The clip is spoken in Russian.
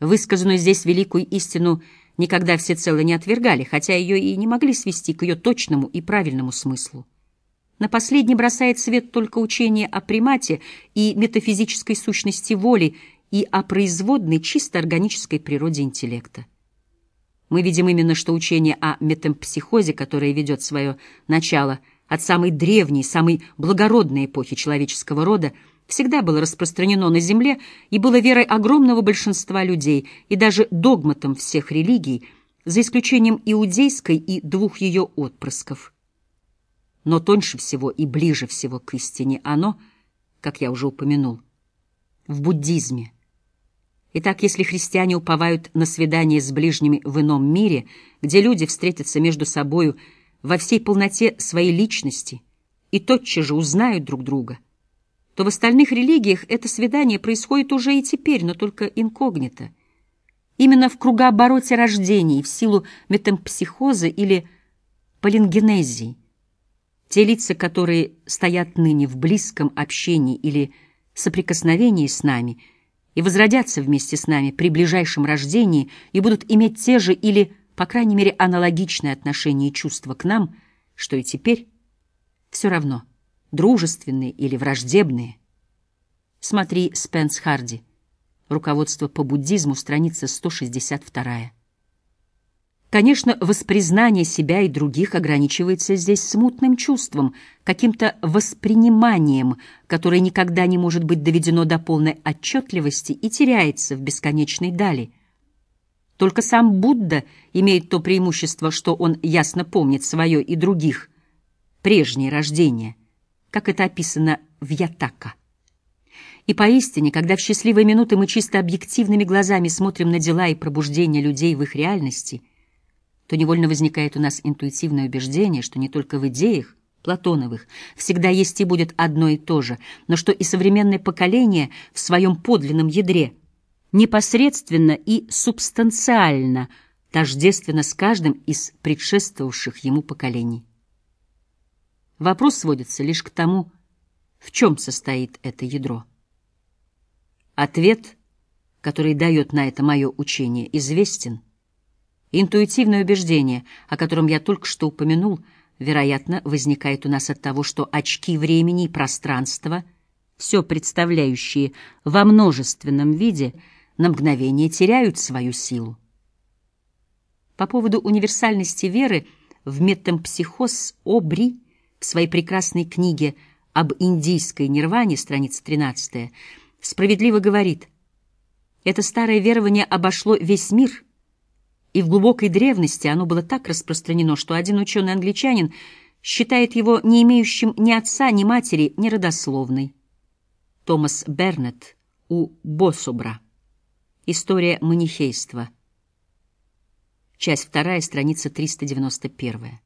Высказанную здесь великую истину никогда всецело не отвергали, хотя ее и не могли свести к ее точному и правильному смыслу. На последний бросает свет только учение о примате и метафизической сущности воли и о производной чисто органической природе интеллекта. Мы видим именно, что учение о метампсихозе, которое ведет свое начало от самой древней, самой благородной эпохи человеческого рода, всегда было распространено на Земле и было верой огромного большинства людей и даже догматом всех религий, за исключением иудейской и двух ее отпрысков. Но тоньше всего и ближе всего к истине оно, как я уже упомянул, в буддизме – Итак, если христиане уповают на свидание с ближними в ином мире, где люди встретятся между собою во всей полноте своей личности и тотчас же узнают друг друга, то в остальных религиях это свидание происходит уже и теперь, но только инкогнито. Именно в кругообороте рождений, в силу метампсихоза или полингенезии. Те лица, которые стоят ныне в близком общении или соприкосновении с нами – и возродятся вместе с нами при ближайшем рождении и будут иметь те же или, по крайней мере, аналогичные отношения и чувства к нам, что и теперь, все равно, дружественные или враждебные. Смотри Спенс Харди. Руководство по буддизму, страница 162. Конечно, воспризнание себя и других ограничивается здесь смутным чувством, каким-то восприниманием, которое никогда не может быть доведено до полной отчетливости и теряется в бесконечной дали. Только сам Будда имеет то преимущество, что он ясно помнит свое и других, прежнее рождение, как это описано в Ятака. И поистине, когда в счастливые минуты мы чисто объективными глазами смотрим на дела и пробуждение людей в их реальности — то невольно возникает у нас интуитивное убеждение, что не только в идеях, Платоновых, всегда есть и будет одно и то же, но что и современное поколение в своем подлинном ядре непосредственно и субстанциально тождественно с каждым из предшествовавших ему поколений. Вопрос сводится лишь к тому, в чем состоит это ядро. Ответ, который дает на это мое учение, известен — Интуитивное убеждение, о котором я только что упомянул, вероятно, возникает у нас от того, что очки времени и пространства, все представляющие во множественном виде, на мгновение теряют свою силу. По поводу универсальности веры в метампсихоз Обри в своей прекрасной книге об индийской нирване, страница 13, справедливо говорит, это старое верование обошло весь мир — и в глубокой древности оно было так распространено, что один ученый-англичанин считает его не имеющим ни отца, ни матери, ни родословной. Томас Бернетт у Босубра. История манихейства. Часть вторая, страница 391.